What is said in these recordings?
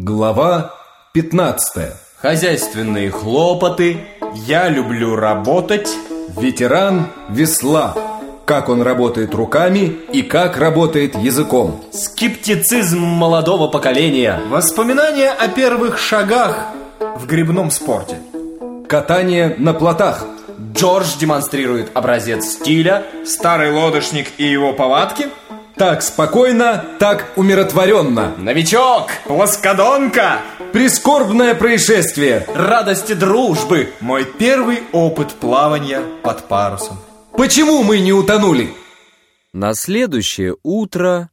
Глава 15 Хозяйственные хлопоты, я люблю работать, Ветеран весла. Как он работает руками и как работает языком. Скептицизм молодого поколения, Воспоминания о первых шагах в грибном спорте. Катание на плотах. Джордж демонстрирует образец стиля, Старый лодочник и его повадки. Так спокойно, так умиротворенно новичок, Плоскодонка. Прискорбное происшествие радости дружбы, Мой первый опыт плавания под парусом. Почему мы не утонули? На следующее утро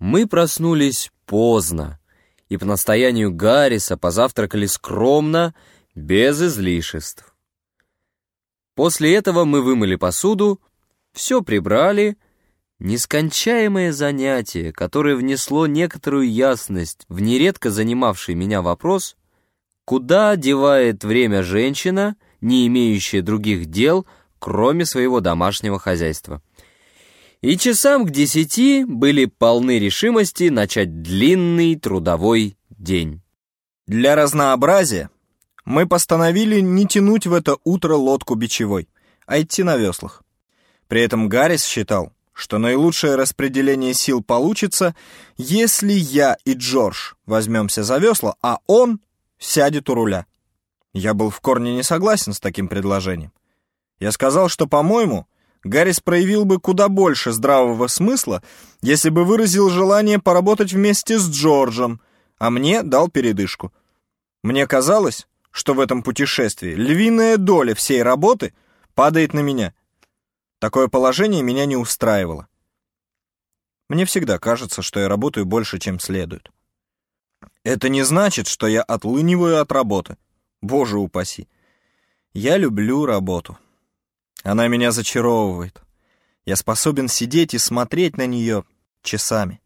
мы проснулись поздно и по настоянию Гарриса позавтракали скромно, без излишеств. После этого мы вымыли посуду, все прибрали, нескончаемое занятие, которое внесло некоторую ясность в нередко занимавший меня вопрос, куда девает время женщина, не имеющая других дел, кроме своего домашнего хозяйства. И часам к десяти были полны решимости начать длинный трудовой день. Для разнообразия мы постановили не тянуть в это утро лодку бичевой, а идти на веслах. При этом Гаррис считал, что наилучшее распределение сил получится, если я и Джордж возьмемся за весла, а он сядет у руля. Я был в корне не согласен с таким предложением. Я сказал, что, по-моему, Гаррис проявил бы куда больше здравого смысла, если бы выразил желание поработать вместе с Джорджем, а мне дал передышку. Мне казалось, что в этом путешествии львиная доля всей работы падает на меня. Такое положение меня не устраивало. Мне всегда кажется, что я работаю больше, чем следует. Это не значит, что я отлыниваю от работы. Боже упаси. Я люблю работу. Она меня зачаровывает. Я способен сидеть и смотреть на нее часами.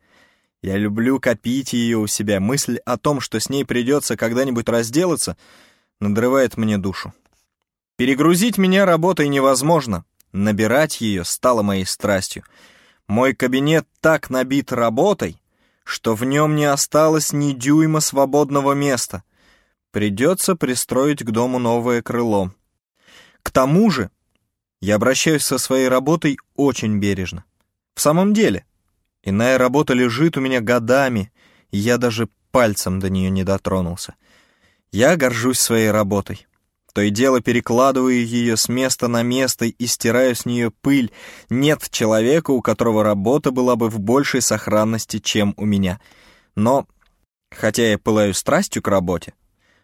Я люблю копить ее у себя. Мысль о том, что с ней придется когда-нибудь разделаться, надрывает мне душу. Перегрузить меня работой невозможно. Набирать ее стало моей страстью. Мой кабинет так набит работой, что в нем не осталось ни дюйма свободного места. Придется пристроить к дому новое крыло. К тому же, я обращаюсь со своей работой очень бережно. В самом деле, иная работа лежит у меня годами, и я даже пальцем до нее не дотронулся. Я горжусь своей работой. То и дело перекладываю ее с места на место и стираю с нее пыль. Нет человека, у которого работа была бы в большей сохранности, чем у меня. Но, хотя я пылаю страстью к работе,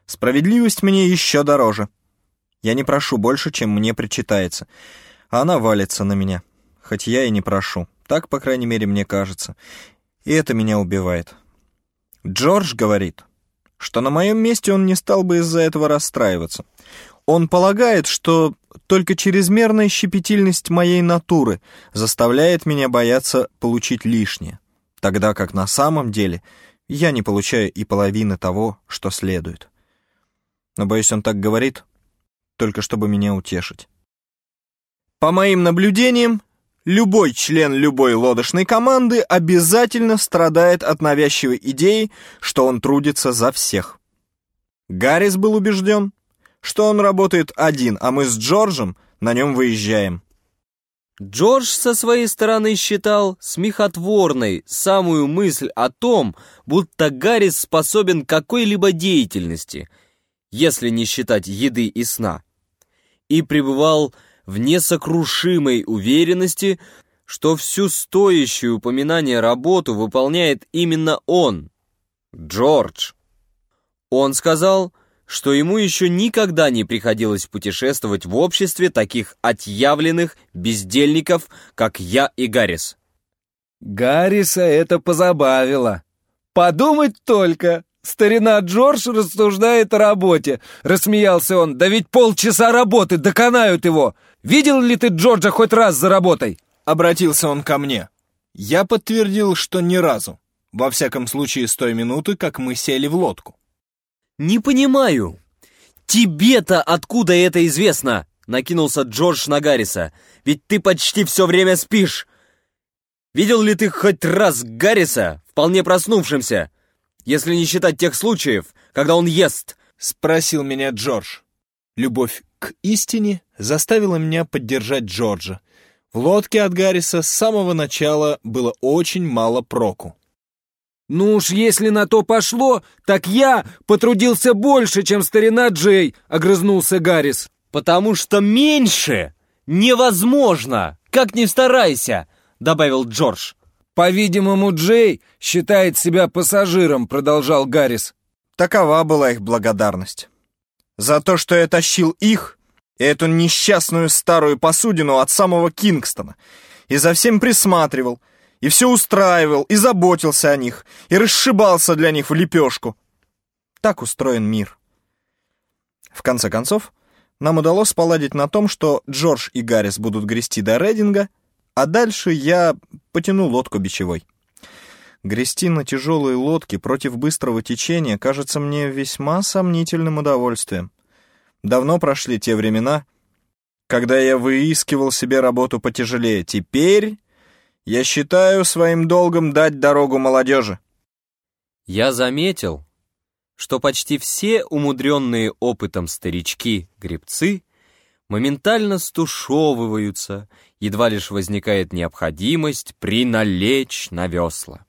справедливость мне еще дороже. Я не прошу больше, чем мне причитается. А она валится на меня, хоть я и не прошу. Так, по крайней мере, мне кажется. И это меня убивает. Джордж говорит, что на моем месте он не стал бы из-за этого расстраиваться. Он полагает, что только чрезмерная щепетильность моей натуры заставляет меня бояться получить лишнее, тогда как на самом деле я не получаю и половины того, что следует. Но, боюсь, он так говорит, только чтобы меня утешить. По моим наблюдениям, любой член любой лодочной команды обязательно страдает от навязчивой идеи, что он трудится за всех. Гаррис был убежден, что он работает один, а мы с Джорджем на нем выезжаем. Джордж со своей стороны считал смехотворной самую мысль о том, будто Гаррис способен какой-либо деятельности, если не считать еды и сна, и пребывал в несокрушимой уверенности, что всю стоящую упоминание работу выполняет именно он, Джордж. Он сказал, что ему еще никогда не приходилось путешествовать в обществе таких отъявленных бездельников, как я и Гаррис. Гарриса это позабавило. Подумать только, старина Джордж рассуждает о работе. Рассмеялся он, да ведь полчаса работы доконают его. Видел ли ты Джорджа хоть раз за работой? Обратился он ко мне. Я подтвердил, что ни разу. Во всяком случае, с той минуты, как мы сели в лодку. «Не понимаю. Тебе-то откуда это известно?» Накинулся Джордж на Гарриса. «Ведь ты почти все время спишь. Видел ли ты хоть раз Гарриса, вполне проснувшимся? если не считать тех случаев, когда он ест?» — спросил меня Джордж. Любовь к истине заставила меня поддержать Джорджа. В лодке от Гарриса с самого начала было очень мало проку. «Ну уж если на то пошло, так я потрудился больше, чем старина Джей», — огрызнулся Гаррис. «Потому что меньше невозможно, как ни старайся», — добавил Джордж. «По-видимому, Джей считает себя пассажиром», — продолжал Гаррис. Такова была их благодарность. За то, что я тащил их и эту несчастную старую посудину от самого Кингстона, и за всем присматривал, и все устраивал, и заботился о них, и расшибался для них в лепешку. Так устроен мир. В конце концов, нам удалось поладить на том, что Джордж и Гаррис будут грести до Рейдинга, а дальше я потяну лодку бичевой. Грести на тяжелой лодке против быстрого течения кажется мне весьма сомнительным удовольствием. Давно прошли те времена, когда я выискивал себе работу потяжелее. Теперь я считаю своим долгом дать дорогу молодежи. Я заметил, что почти все умудренные опытом старички-гребцы моментально стушевываются, едва лишь возникает необходимость приналечь на весла.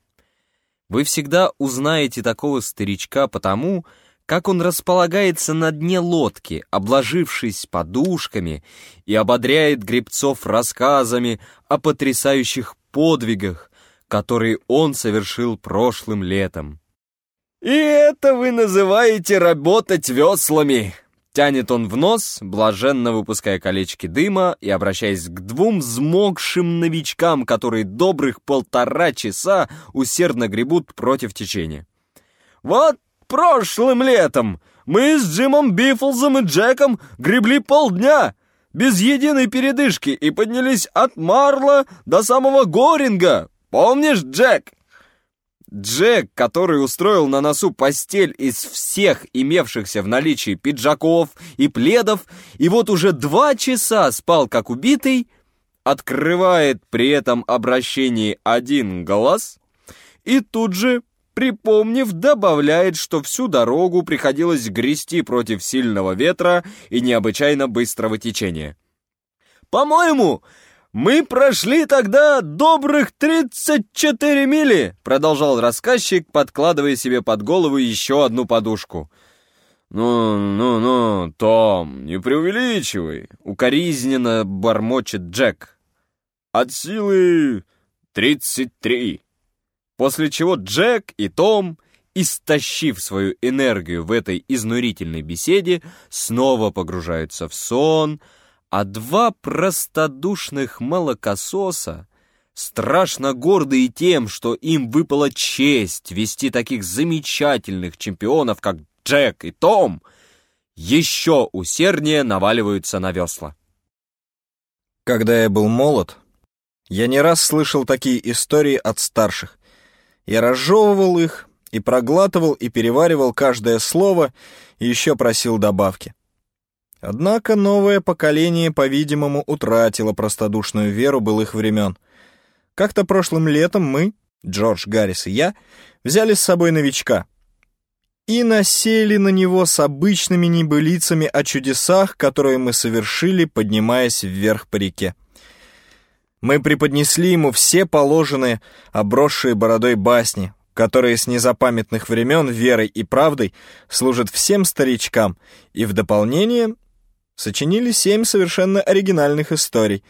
Вы всегда узнаете такого старичка потому, как он располагается на дне лодки, обложившись подушками, и ободряет гребцов рассказами о потрясающих подвигах, которые он совершил прошлым летом. «И это вы называете работать веслами!» Тянет он в нос, блаженно выпуская колечки дыма и обращаясь к двум взмокшим новичкам, которые добрых полтора часа усердно гребут против течения. «Вот прошлым летом мы с Джимом Биффлзом и Джеком гребли полдня, без единой передышки, и поднялись от Марла до самого Горинга. Помнишь, Джек?» Джек, который устроил на носу постель из всех имевшихся в наличии пиджаков и пледов, и вот уже два часа спал как убитый, открывает при этом обращении один глаз и тут же, припомнив, добавляет, что всю дорогу приходилось грести против сильного ветра и необычайно быстрого течения. «По-моему, «Мы прошли тогда добрых 34 мили!» Продолжал рассказчик, подкладывая себе под голову еще одну подушку. «Ну, ну, ну, Том, не преувеличивай!» Укоризненно бормочет Джек. «От силы 33!» После чего Джек и Том, истощив свою энергию в этой изнурительной беседе, снова погружаются в сон — а два простодушных молокососа, страшно гордые тем, что им выпала честь вести таких замечательных чемпионов, как Джек и Том, еще усерднее наваливаются на весла. Когда я был молод, я не раз слышал такие истории от старших. Я разжевывал их и проглатывал и переваривал каждое слово и еще просил добавки. Однако новое поколение, по-видимому, утратило простодушную веру былых времен. Как-то прошлым летом мы, Джордж Гаррис и я, взяли с собой новичка и насели на него с обычными небылицами о чудесах, которые мы совершили, поднимаясь вверх по реке. Мы преподнесли ему все положенные, обросшие бородой басни, которые с незапамятных времен верой и правдой служат всем старичкам, и в дополнение сочинили семь совершенно оригинальных историй.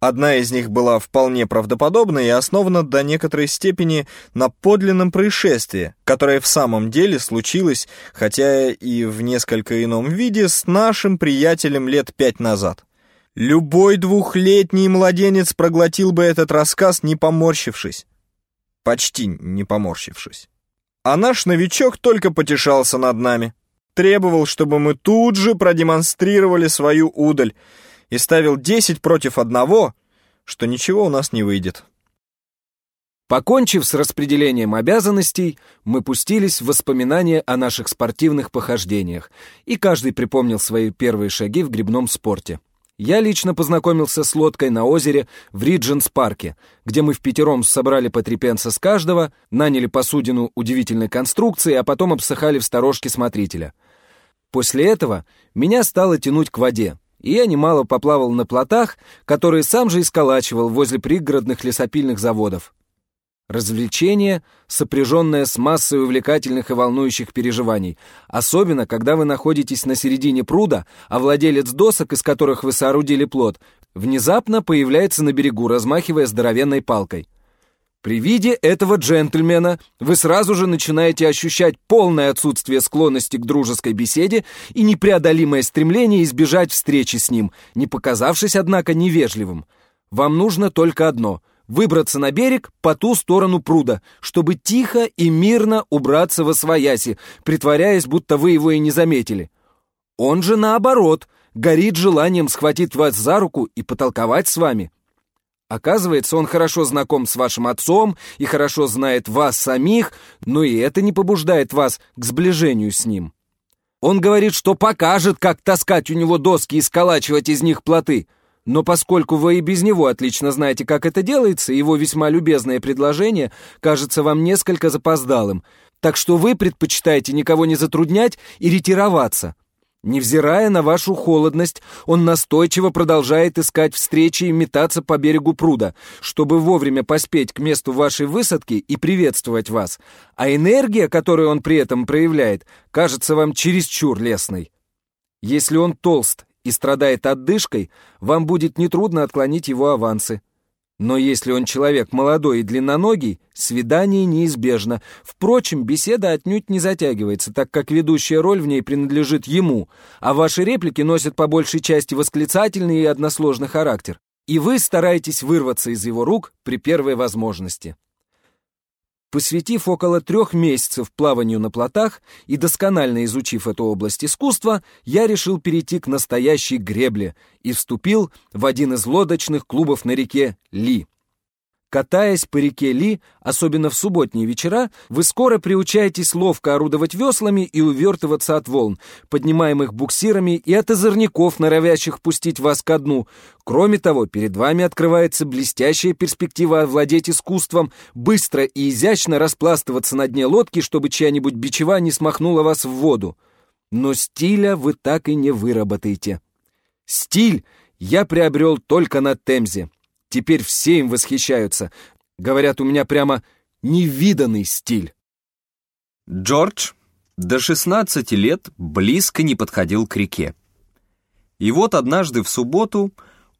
Одна из них была вполне правдоподобна и основана до некоторой степени на подлинном происшествии, которое в самом деле случилось, хотя и в несколько ином виде, с нашим приятелем лет пять назад. Любой двухлетний младенец проглотил бы этот рассказ, не поморщившись. Почти не поморщившись. А наш новичок только потешался над нами требовал, чтобы мы тут же продемонстрировали свою удаль и ставил 10 против одного, что ничего у нас не выйдет. Покончив с распределением обязанностей, мы пустились в воспоминания о наших спортивных похождениях, и каждый припомнил свои первые шаги в грибном спорте. Я лично познакомился с лодкой на озере в Ридженс-парке, где мы в пятером собрали по три пенса с каждого, наняли посудину удивительной конструкции, а потом обсыхали в сторожке смотрителя. После этого меня стало тянуть к воде, и я немало поплавал на плотах, которые сам же исколачивал возле пригородных лесопильных заводов. Развлечение, сопряженное с массой увлекательных и волнующих переживаний, особенно когда вы находитесь на середине пруда, а владелец досок, из которых вы соорудили плод, внезапно появляется на берегу, размахивая здоровенной палкой. При виде этого джентльмена вы сразу же начинаете ощущать полное отсутствие склонности к дружеской беседе и непреодолимое стремление избежать встречи с ним, не показавшись, однако, невежливым. Вам нужно только одно — выбраться на берег по ту сторону пруда, чтобы тихо и мирно убраться во свояси, притворяясь, будто вы его и не заметили. Он же, наоборот, горит желанием схватить вас за руку и потолковать с вами. Оказывается, он хорошо знаком с вашим отцом и хорошо знает вас самих, но и это не побуждает вас к сближению с ним. Он говорит, что покажет, как таскать у него доски и сколачивать из них плоты. Но поскольку вы и без него отлично знаете, как это делается, его весьма любезное предложение кажется вам несколько запоздалым, так что вы предпочитаете никого не затруднять и ретироваться. Невзирая на вашу холодность, он настойчиво продолжает искать встречи и метаться по берегу пруда, чтобы вовремя поспеть к месту вашей высадки и приветствовать вас, а энергия, которую он при этом проявляет, кажется вам чересчур лесной. Если он толст и страдает отдышкой, вам будет нетрудно отклонить его авансы. Но если он человек молодой и длинноногий, свидание неизбежно. Впрочем, беседа отнюдь не затягивается, так как ведущая роль в ней принадлежит ему, а ваши реплики носят по большей части восклицательный и односложный характер. И вы стараетесь вырваться из его рук при первой возможности. Посвятив около трех месяцев плаванию на плотах и досконально изучив эту область искусства, я решил перейти к настоящей гребле и вступил в один из лодочных клубов на реке Ли. Катаясь по реке Ли, особенно в субботние вечера, вы скоро приучаетесь ловко орудовать веслами и увертываться от волн, поднимаемых буксирами и от озорников, норовящих пустить вас ко дну. Кроме того, перед вами открывается блестящая перспектива овладеть искусством, быстро и изящно распластываться на дне лодки, чтобы чья-нибудь бичева не смахнула вас в воду. Но стиля вы так и не выработаете. Стиль я приобрел только на Темзе. Теперь все им восхищаются. Говорят, у меня прямо невиданный стиль. Джордж до 16 лет близко не подходил к реке. И вот однажды в субботу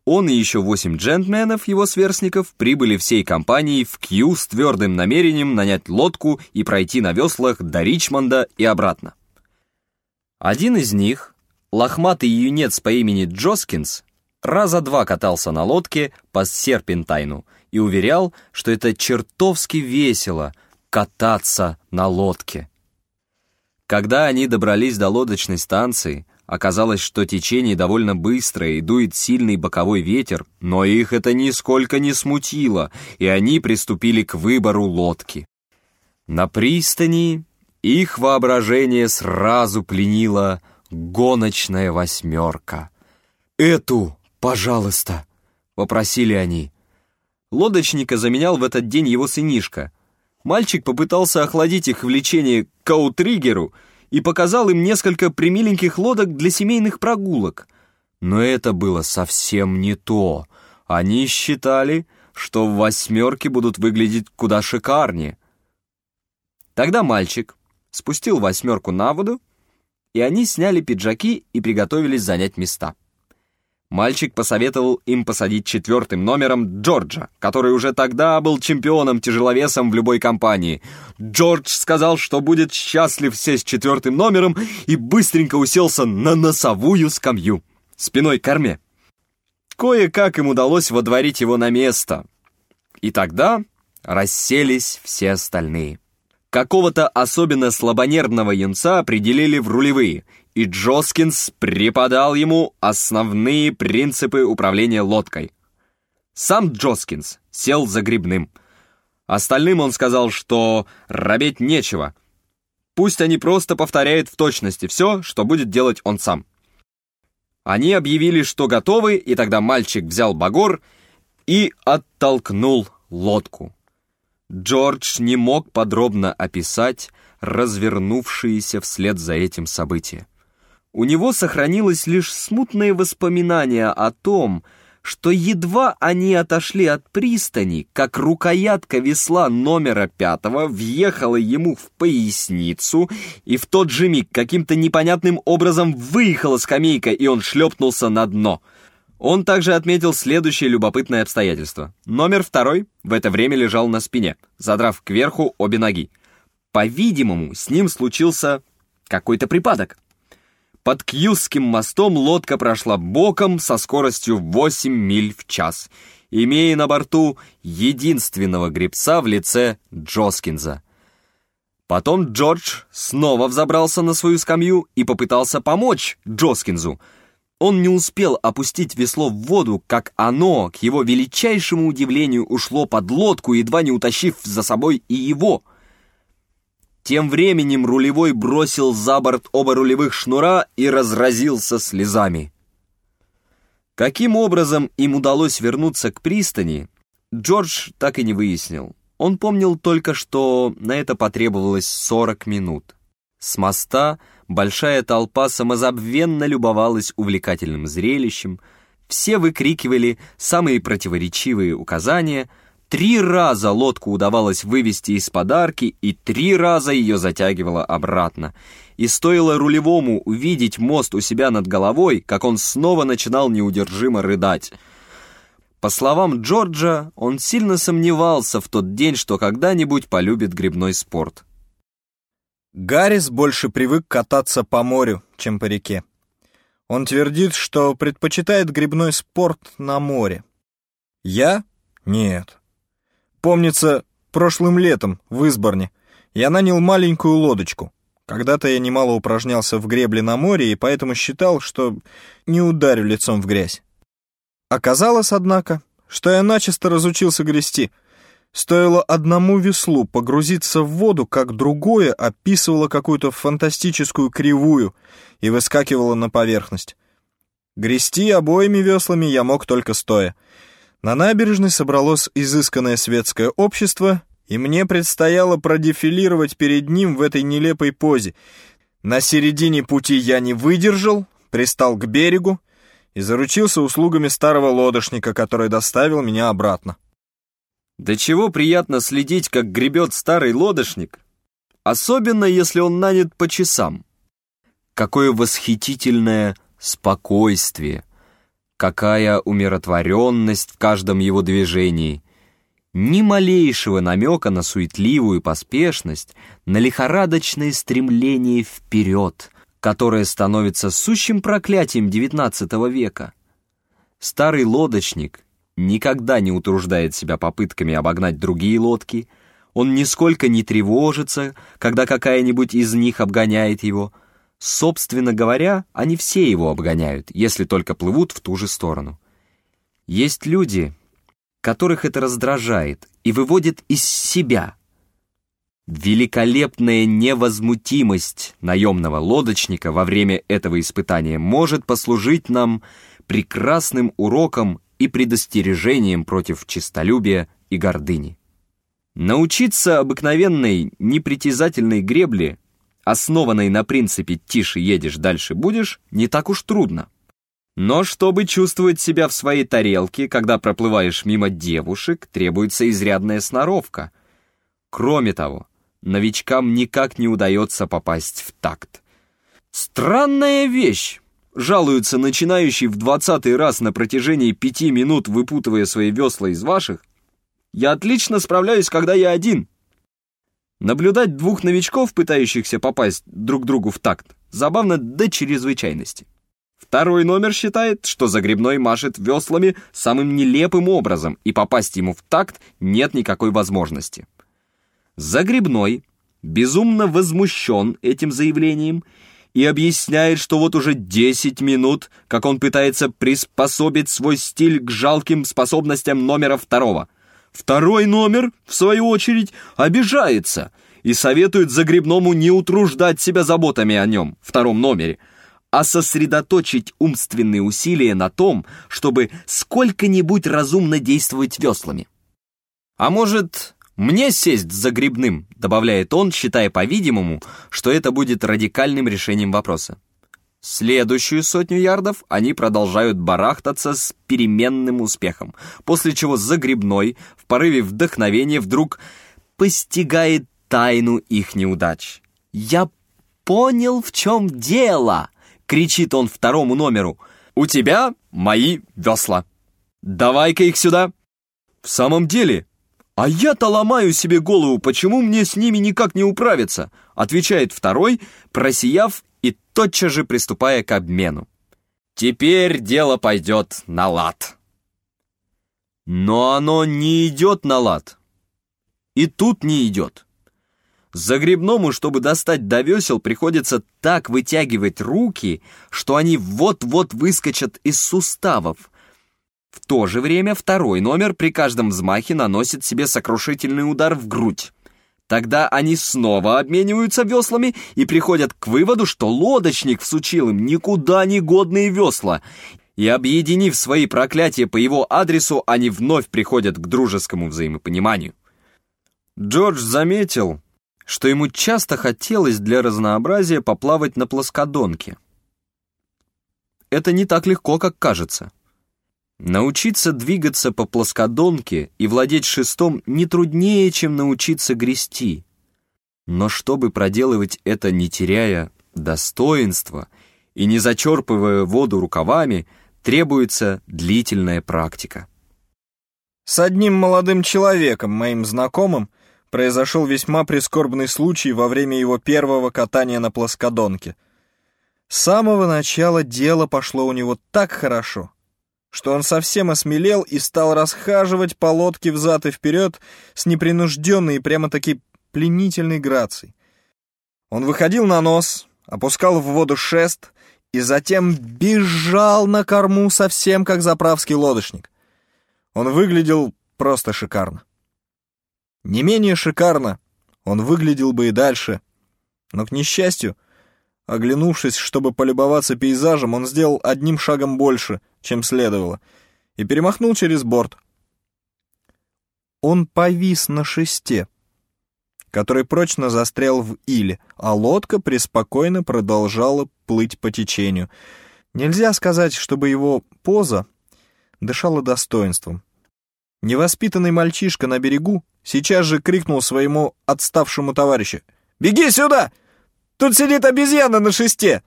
он и еще восемь джентльменов, его сверстников, прибыли всей компанией в Кью с твердым намерением нанять лодку и пройти на веслах до Ричмонда и обратно. Один из них, лохматый юнец по имени Джоскинс, раза два катался на лодке по Серпентайну и уверял, что это чертовски весело кататься на лодке. Когда они добрались до лодочной станции, оказалось, что течение довольно быстрое и дует сильный боковой ветер, но их это нисколько не смутило, и они приступили к выбору лодки. На пристани их воображение сразу пленила гоночная восьмерка. Эту «Пожалуйста», — попросили они. Лодочника заменял в этот день его сынишка. Мальчик попытался охладить их влечение к каутригеру и показал им несколько примиленьких лодок для семейных прогулок. Но это было совсем не то. Они считали, что в восьмерке будут выглядеть куда шикарнее. Тогда мальчик спустил восьмерку на воду, и они сняли пиджаки и приготовились занять места. Мальчик посоветовал им посадить четвертым номером Джорджа, который уже тогда был чемпионом-тяжеловесом в любой компании. Джордж сказал, что будет счастлив сесть четвертым номером и быстренько уселся на носовую скамью, спиной к корме. Кое-как им удалось водворить его на место. И тогда расселись все остальные. Какого-то особенно слабонервного юнца определили в рулевые, и Джоскинс преподал ему основные принципы управления лодкой. Сам Джоскинс сел за грибным. Остальным он сказал, что робеть нечего. Пусть они просто повторяют в точности все, что будет делать он сам. Они объявили, что готовы, и тогда мальчик взял багор и оттолкнул лодку. Джордж не мог подробно описать развернувшиеся вслед за этим события. У него сохранилось лишь смутное воспоминание о том, что едва они отошли от пристани, как рукоятка весла номера пятого въехала ему в поясницу, и в тот же миг каким-то непонятным образом выехала скамейка, и он шлепнулся на дно. Он также отметил следующее любопытное обстоятельство. Номер второй в это время лежал на спине, задрав кверху обе ноги. По-видимому, с ним случился какой-то припадок. Под Кьюсским мостом лодка прошла боком со скоростью 8 миль в час, имея на борту единственного гребца в лице Джоскинза. Потом Джордж снова взобрался на свою скамью и попытался помочь Джоскинзу. Он не успел опустить весло в воду, как оно, к его величайшему удивлению, ушло под лодку, едва не утащив за собой и его — тем временем рулевой бросил за борт оба рулевых шнура и разразился слезами. Каким образом им удалось вернуться к пристани, Джордж так и не выяснил. Он помнил только, что на это потребовалось 40 минут. С моста большая толпа самозабвенно любовалась увлекательным зрелищем, все выкрикивали самые противоречивые указания — Три раза лодку удавалось вывести из подарки, и три раза ее затягивало обратно. И стоило рулевому увидеть мост у себя над головой, как он снова начинал неудержимо рыдать. По словам Джорджа, он сильно сомневался в тот день, что когда-нибудь полюбит грибной спорт. Гаррис больше привык кататься по морю, чем по реке. Он твердит, что предпочитает грибной спорт на море. Я? Нет. Помнится, прошлым летом в Изборне я нанял маленькую лодочку. Когда-то я немало упражнялся в гребле на море и поэтому считал, что не ударю лицом в грязь. Оказалось, однако, что я начисто разучился грести. Стоило одному веслу погрузиться в воду, как другое описывало какую-то фантастическую кривую и выскакивало на поверхность. Грести обоими веслами я мог только стоя — на набережной собралось изысканное светское общество, и мне предстояло продефилировать перед ним в этой нелепой позе. На середине пути я не выдержал, пристал к берегу и заручился услугами старого лодочника, который доставил меня обратно. Да чего приятно следить, как гребет старый лодочник, особенно если он нанят по часам. Какое восхитительное спокойствие, Какая умиротворенность в каждом его движении. Ни малейшего намека на суетливую поспешность, на лихорадочное стремление вперед, которое становится сущим проклятием XIX века. Старый лодочник никогда не утруждает себя попытками обогнать другие лодки, он нисколько не тревожится, когда какая-нибудь из них обгоняет его — Собственно говоря, они все его обгоняют, если только плывут в ту же сторону. Есть люди, которых это раздражает и выводит из себя. Великолепная невозмутимость наемного лодочника во время этого испытания может послужить нам прекрасным уроком и предостережением против честолюбия и гордыни. Научиться обыкновенной непритязательной гребле основанной на принципе «тише едешь, дальше будешь», не так уж трудно. Но чтобы чувствовать себя в своей тарелке, когда проплываешь мимо девушек, требуется изрядная сноровка. Кроме того, новичкам никак не удается попасть в такт. Странная вещь! Жалуются начинающий в двадцатый раз на протяжении пяти минут, выпутывая свои весла из ваших. Я отлично справляюсь, когда я один. Наблюдать двух новичков, пытающихся попасть друг другу в такт, забавно до чрезвычайности. Второй номер считает, что Загребной машет веслами самым нелепым образом, и попасть ему в такт нет никакой возможности. Загребной безумно возмущен этим заявлением и объясняет, что вот уже 10 минут, как он пытается приспособить свой стиль к жалким способностям номера второго – Второй номер, в свою очередь, обижается и советует Загребному не утруждать себя заботами о нем, втором номере, а сосредоточить умственные усилия на том, чтобы сколько-нибудь разумно действовать веслами. А может, мне сесть за грибным, добавляет он, считая, по-видимому, что это будет радикальным решением вопроса. Следующую сотню ярдов они продолжают барахтаться с переменным успехом, после чего Загребной, в порыве вдохновения, вдруг постигает тайну их неудач. «Я понял, в чем дело!» — кричит он второму номеру. «У тебя мои весла. Давай-ка их сюда!» «В самом деле, а я-то ломаю себе голову, почему мне с ними никак не управиться?» — отвечает второй, просияв и тотчас же приступая к обмену. Теперь дело пойдет на лад. Но оно не идет на лад. И тут не идет. Загребному, чтобы достать до весел, приходится так вытягивать руки, что они вот-вот выскочат из суставов. В то же время второй номер при каждом взмахе наносит себе сокрушительный удар в грудь. Тогда они снова обмениваются веслами и приходят к выводу, что лодочник всучил им никуда не годные весла. И объединив свои проклятия по его адресу, они вновь приходят к дружескому взаимопониманию. Джордж заметил, что ему часто хотелось для разнообразия поплавать на плоскодонке. Это не так легко, как кажется. Научиться двигаться по плоскодонке и владеть шестом не труднее, чем научиться грести. Но чтобы проделывать это, не теряя достоинства и не зачерпывая воду рукавами, требуется длительная практика. С одним молодым человеком, моим знакомым, произошел весьма прискорбный случай во время его первого катания на плоскодонке. С самого начала дело пошло у него так хорошо — что он совсем осмелел и стал расхаживать по лодке взад и вперед с непринужденной и прямо-таки пленительной грацией. Он выходил на нос, опускал в воду шест и затем бежал на корму совсем как заправский лодочник. Он выглядел просто шикарно. Не менее шикарно он выглядел бы и дальше, но, к несчастью, Оглянувшись, чтобы полюбоваться пейзажем, он сделал одним шагом больше, чем следовало, и перемахнул через борт. Он повис на шесте, который прочно застрял в иле, а лодка преспокойно продолжала плыть по течению. Нельзя сказать, чтобы его поза дышала достоинством. Невоспитанный мальчишка на берегу сейчас же крикнул своему отставшему товарищу «Беги сюда!» Тут сидит обезьяна на шесте!»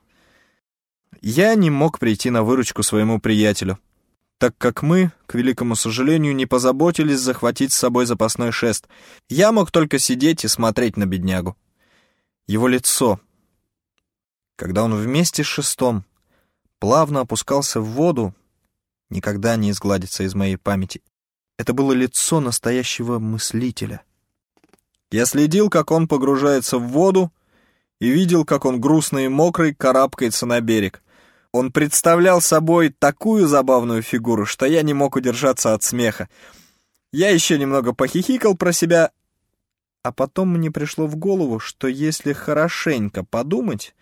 Я не мог прийти на выручку своему приятелю, так как мы, к великому сожалению, не позаботились захватить с собой запасной шест. Я мог только сидеть и смотреть на беднягу. Его лицо, когда он вместе с шестом плавно опускался в воду, никогда не изгладится из моей памяти. Это было лицо настоящего мыслителя. Я следил, как он погружается в воду, и видел, как он грустный и мокрый карабкается на берег. Он представлял собой такую забавную фигуру, что я не мог удержаться от смеха. Я еще немного похихикал про себя, а потом мне пришло в голову, что если хорошенько подумать,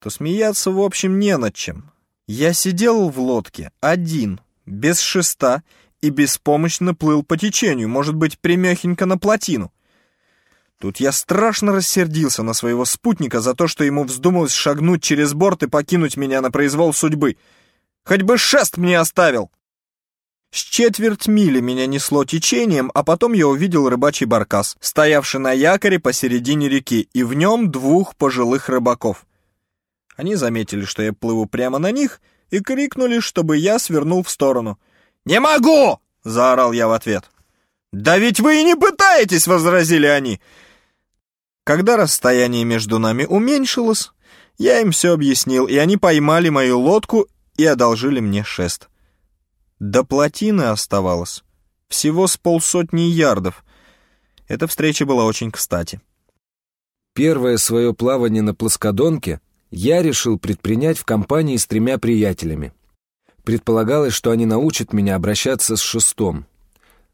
то смеяться в общем не над чем. Я сидел в лодке, один, без шеста, и беспомощно плыл по течению, может быть, примехенько на плотину. Тут я страшно рассердился на своего спутника за то, что ему вздумалось шагнуть через борт и покинуть меня на произвол судьбы. Хоть бы шест мне оставил! С четверть мили меня несло течением, а потом я увидел рыбачий баркас, стоявший на якоре посередине реки, и в нем двух пожилых рыбаков. Они заметили, что я плыву прямо на них, и крикнули, чтобы я свернул в сторону. «Не могу!» — заорал я в ответ. «Да ведь вы и не пытаетесь!» — возразили они. Когда расстояние между нами уменьшилось, я им все объяснил, и они поймали мою лодку и одолжили мне шест. До плотины оставалось всего с полсотни ярдов. Эта встреча была очень кстати. Первое свое плавание на плоскодонке я решил предпринять в компании с тремя приятелями. Предполагалось, что они научат меня обращаться с шестом —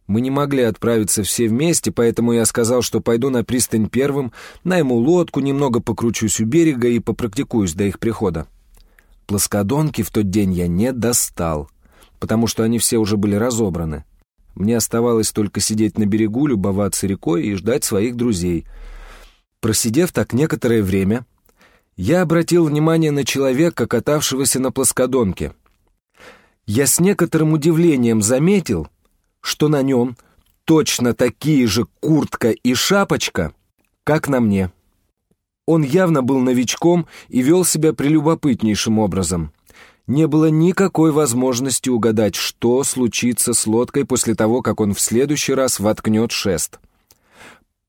мы не могли отправиться все вместе, поэтому я сказал, что пойду на пристань первым, найму лодку, немного покручусь у берега и попрактикуюсь до их прихода. Плоскодонки в тот день я не достал, потому что они все уже были разобраны. Мне оставалось только сидеть на берегу, любоваться рекой и ждать своих друзей. Просидев так некоторое время, я обратил внимание на человека, катавшегося на плоскодонке. Я с некоторым удивлением заметил, что на нем точно такие же куртка и шапочка, как на мне. Он явно был новичком и вел себя прелюбопытнейшим образом. Не было никакой возможности угадать, что случится с лодкой после того, как он в следующий раз воткнет шест.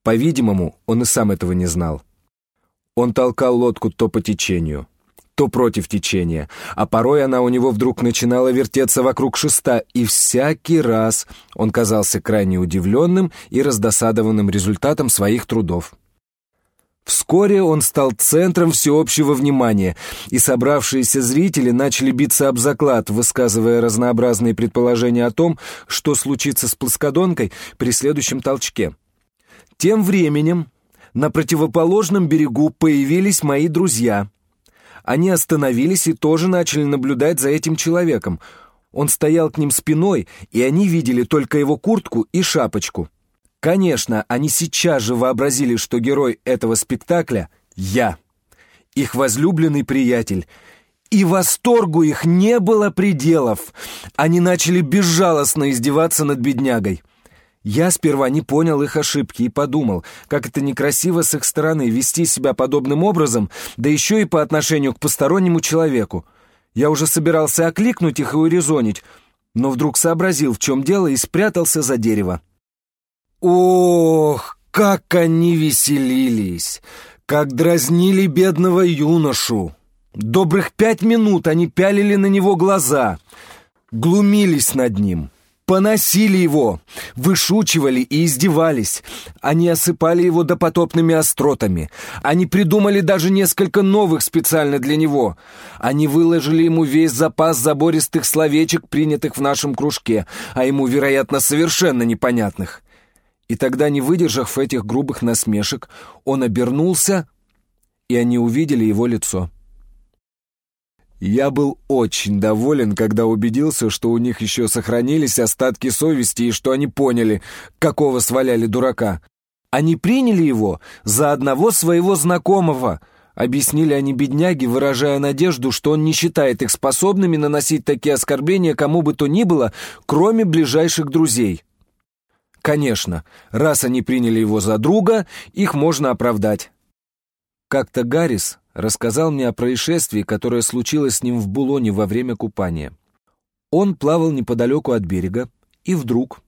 По-видимому, он и сам этого не знал. Он толкал лодку то по течению, то против течения, а порой она у него вдруг начинала вертеться вокруг шеста, и всякий раз он казался крайне удивленным и раздосадованным результатом своих трудов. Вскоре он стал центром всеобщего внимания, и собравшиеся зрители начали биться об заклад, высказывая разнообразные предположения о том, что случится с плоскодонкой при следующем толчке. Тем временем на противоположном берегу появились мои друзья. Они остановились и тоже начали наблюдать за этим человеком. Он стоял к ним спиной, и они видели только его куртку и шапочку. Конечно, они сейчас же вообразили, что герой этого спектакля — я, их возлюбленный приятель. И восторгу их не было пределов. Они начали безжалостно издеваться над беднягой. Я сперва не понял их ошибки и подумал, как это некрасиво с их стороны вести себя подобным образом, да еще и по отношению к постороннему человеку. Я уже собирался окликнуть их и урезонить, но вдруг сообразил, в чем дело, и спрятался за дерево. Ох, как они веселились! Как дразнили бедного юношу! Добрых пять минут они пялили на него глаза, глумились над ним, поносили его, вышучивали и издевались. Они осыпали его допотопными остротами. Они придумали даже несколько новых специально для него. Они выложили ему весь запас забористых словечек, принятых в нашем кружке, а ему, вероятно, совершенно непонятных. И тогда, не выдержав этих грубых насмешек, он обернулся, и они увидели его лицо. Я был очень доволен, когда убедился, что у них еще сохранились остатки совести и что они поняли, какого сваляли дурака. Они приняли его за одного своего знакомого, объяснили они бедняги, выражая надежду, что он не считает их способными наносить такие оскорбления кому бы то ни было, кроме ближайших друзей. Конечно, раз они приняли его за друга, их можно оправдать. Как-то Гаррис рассказал мне о происшествии, которое случилось с ним в Булоне во время купания. Он плавал неподалеку от берега, и вдруг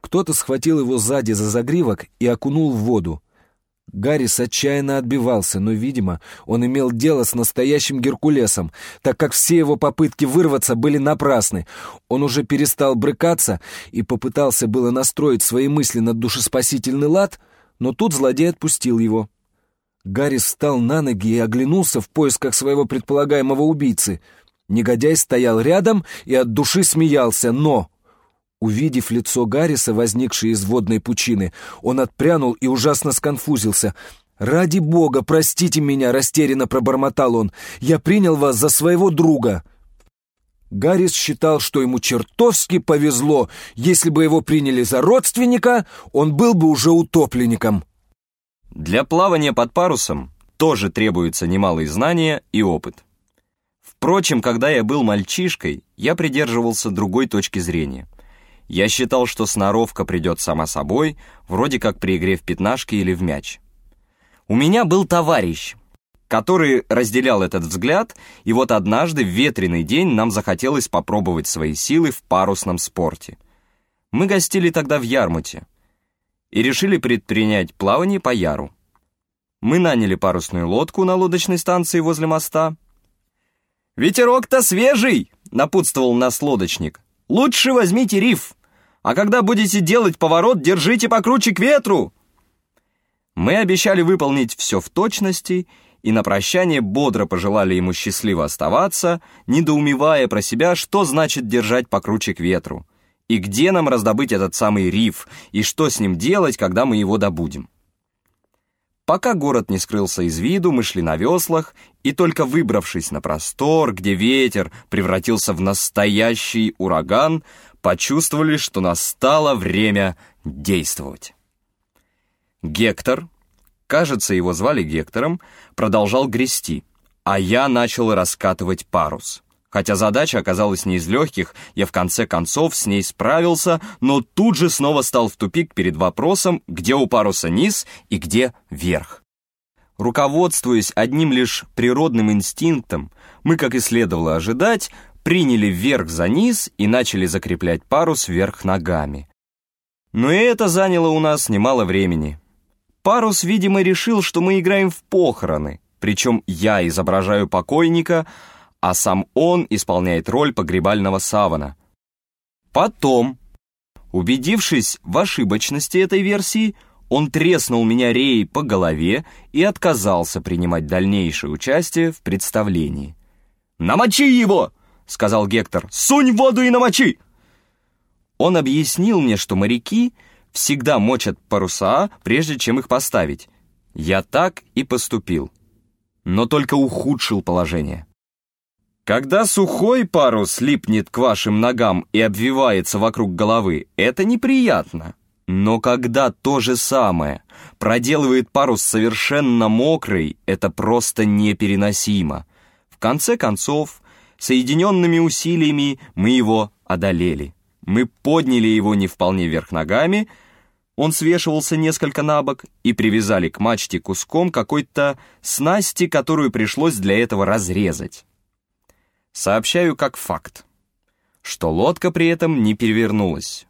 кто-то схватил его сзади за загривок и окунул в воду. Гаррис отчаянно отбивался, но, видимо, он имел дело с настоящим Геркулесом, так как все его попытки вырваться были напрасны. Он уже перестал брыкаться и попытался было настроить свои мысли на душеспасительный лад, но тут злодей отпустил его. Гаррис встал на ноги и оглянулся в поисках своего предполагаемого убийцы. Негодяй стоял рядом и от души смеялся, но... Увидев лицо Гарриса, возникшее из водной пучины, он отпрянул и ужасно сконфузился. «Ради бога, простите меня!» — растерянно пробормотал он. «Я принял вас за своего друга!» Гаррис считал, что ему чертовски повезло. Если бы его приняли за родственника, он был бы уже утопленником. Для плавания под парусом тоже требуется немалые знания и опыт. Впрочем, когда я был мальчишкой, я придерживался другой точки зрения. Я считал, что сноровка придет сама собой, вроде как при игре в пятнашки или в мяч. У меня был товарищ, который разделял этот взгляд, и вот однажды в ветреный день нам захотелось попробовать свои силы в парусном спорте. Мы гостили тогда в Ярмуте и решили предпринять плавание по Яру. Мы наняли парусную лодку на лодочной станции возле моста. «Ветерок-то свежий!» — напутствовал нас лодочник. Лучше возьмите риф, а когда будете делать поворот, держите покруче к ветру. Мы обещали выполнить все в точности, и на прощание бодро пожелали ему счастливо оставаться, недоумевая про себя, что значит держать покруче к ветру, и где нам раздобыть этот самый риф, и что с ним делать, когда мы его добудем. Пока город не скрылся из виду, мы шли на веслах, и только выбравшись на простор, где ветер превратился в настоящий ураган, почувствовали, что настало время действовать. Гектор, кажется, его звали Гектором, продолжал грести, а я начал раскатывать парус. Хотя задача оказалась не из легких, я в конце концов с ней справился, но тут же снова стал в тупик перед вопросом, где у паруса низ и где верх. Руководствуясь одним лишь природным инстинктом, мы, как и следовало ожидать, приняли вверх за низ и начали закреплять парус вверх ногами. Но и это заняло у нас немало времени. Парус, видимо, решил, что мы играем в похороны, причем я изображаю покойника, а сам он исполняет роль погребального савана. Потом, убедившись в ошибочности этой версии, он треснул меня реей по голове и отказался принимать дальнейшее участие в представлении. «Намочи его!» — сказал Гектор. «Сунь в воду и намочи!» Он объяснил мне, что моряки всегда мочат паруса, прежде чем их поставить. Я так и поступил, но только ухудшил положение. Когда сухой парус липнет к вашим ногам и обвивается вокруг головы, это неприятно. Но когда то же самое проделывает парус совершенно мокрый, это просто непереносимо. В конце концов, соединенными усилиями мы его одолели. Мы подняли его не вполне вверх ногами, он свешивался несколько на бок и привязали к мачте куском какой-то снасти, которую пришлось для этого разрезать. Сообщаю как факт, что лодка при этом не перевернулась.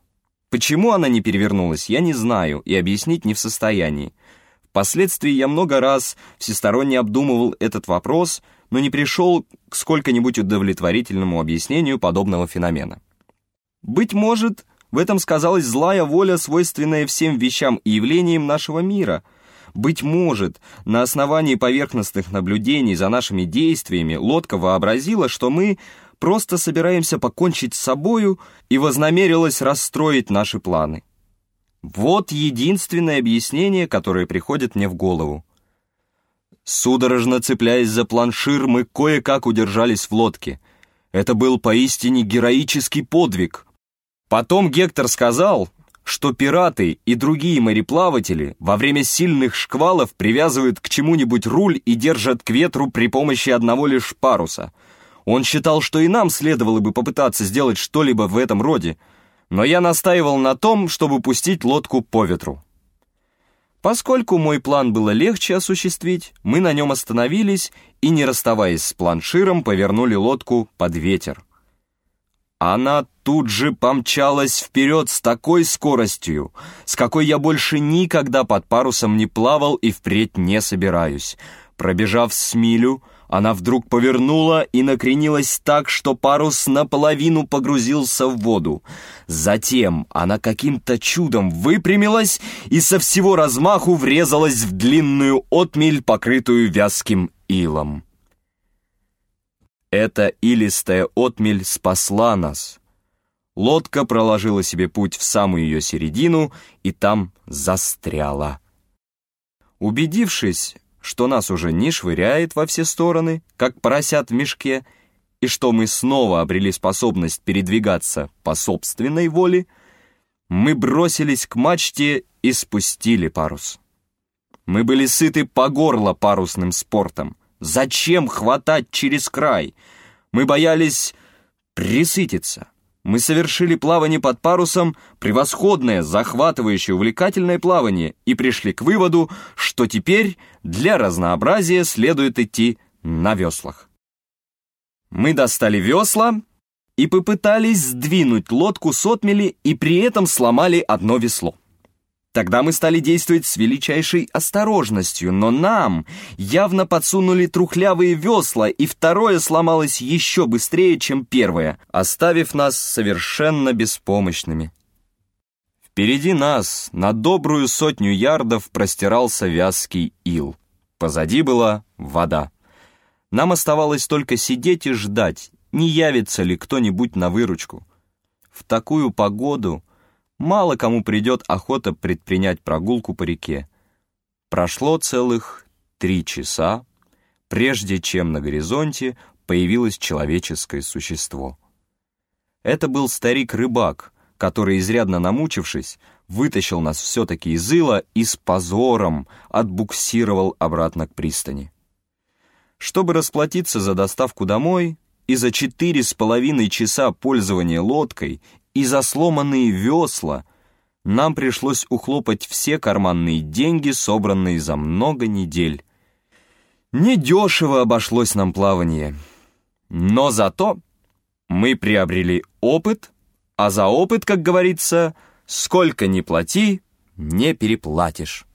Почему она не перевернулась, я не знаю и объяснить не в состоянии. Впоследствии я много раз всесторонне обдумывал этот вопрос, но не пришел к сколько-нибудь удовлетворительному объяснению подобного феномена. Быть может, в этом сказалась злая воля, свойственная всем вещам и явлениям нашего мира — быть может, на основании поверхностных наблюдений за нашими действиями лодка вообразила, что мы просто собираемся покончить с собою и вознамерилась расстроить наши планы. Вот единственное объяснение, которое приходит мне в голову. Судорожно цепляясь за планшир, мы кое-как удержались в лодке. Это был поистине героический подвиг. Потом Гектор сказал, что пираты и другие мореплаватели во время сильных шквалов привязывают к чему-нибудь руль и держат к ветру при помощи одного лишь паруса. Он считал, что и нам следовало бы попытаться сделать что-либо в этом роде, но я настаивал на том, чтобы пустить лодку по ветру. Поскольку мой план было легче осуществить, мы на нем остановились и, не расставаясь с планширом, повернули лодку под ветер. Она тут же помчалась вперед с такой скоростью, с какой я больше никогда под парусом не плавал и впредь не собираюсь. Пробежав с милю, она вдруг повернула и накренилась так, что парус наполовину погрузился в воду. Затем она каким-то чудом выпрямилась и со всего размаху врезалась в длинную отмель, покрытую вязким илом. Эта илистая отмель спасла нас. Лодка проложила себе путь в самую ее середину и там застряла. Убедившись, что нас уже не швыряет во все стороны, как поросят в мешке, и что мы снова обрели способность передвигаться по собственной воле, мы бросились к мачте и спустили парус. Мы были сыты по горло парусным спортом — Зачем хватать через край? Мы боялись присытиться. Мы совершили плавание под парусом, превосходное, захватывающее, увлекательное плавание, и пришли к выводу, что теперь для разнообразия следует идти на веслах. Мы достали весла и попытались сдвинуть лодку с отмели и при этом сломали одно весло. Тогда мы стали действовать с величайшей осторожностью, но нам явно подсунули трухлявые весла, и второе сломалось еще быстрее, чем первое, оставив нас совершенно беспомощными. Впереди нас на добрую сотню ярдов простирался вязкий ил. Позади была вода. Нам оставалось только сидеть и ждать, не явится ли кто-нибудь на выручку. В такую погоду мало кому придет охота предпринять прогулку по реке. Прошло целых три часа, прежде чем на горизонте появилось человеческое существо. Это был старик-рыбак, который, изрядно намучившись, вытащил нас все-таки из ила и с позором отбуксировал обратно к пристани. Чтобы расплатиться за доставку домой и за четыре с половиной часа пользования лодкой и за сломанные весла, нам пришлось ухлопать все карманные деньги, собранные за много недель. Недешево обошлось нам плавание. Но зато мы приобрели опыт, а за опыт, как говорится, сколько ни плати, не переплатишь.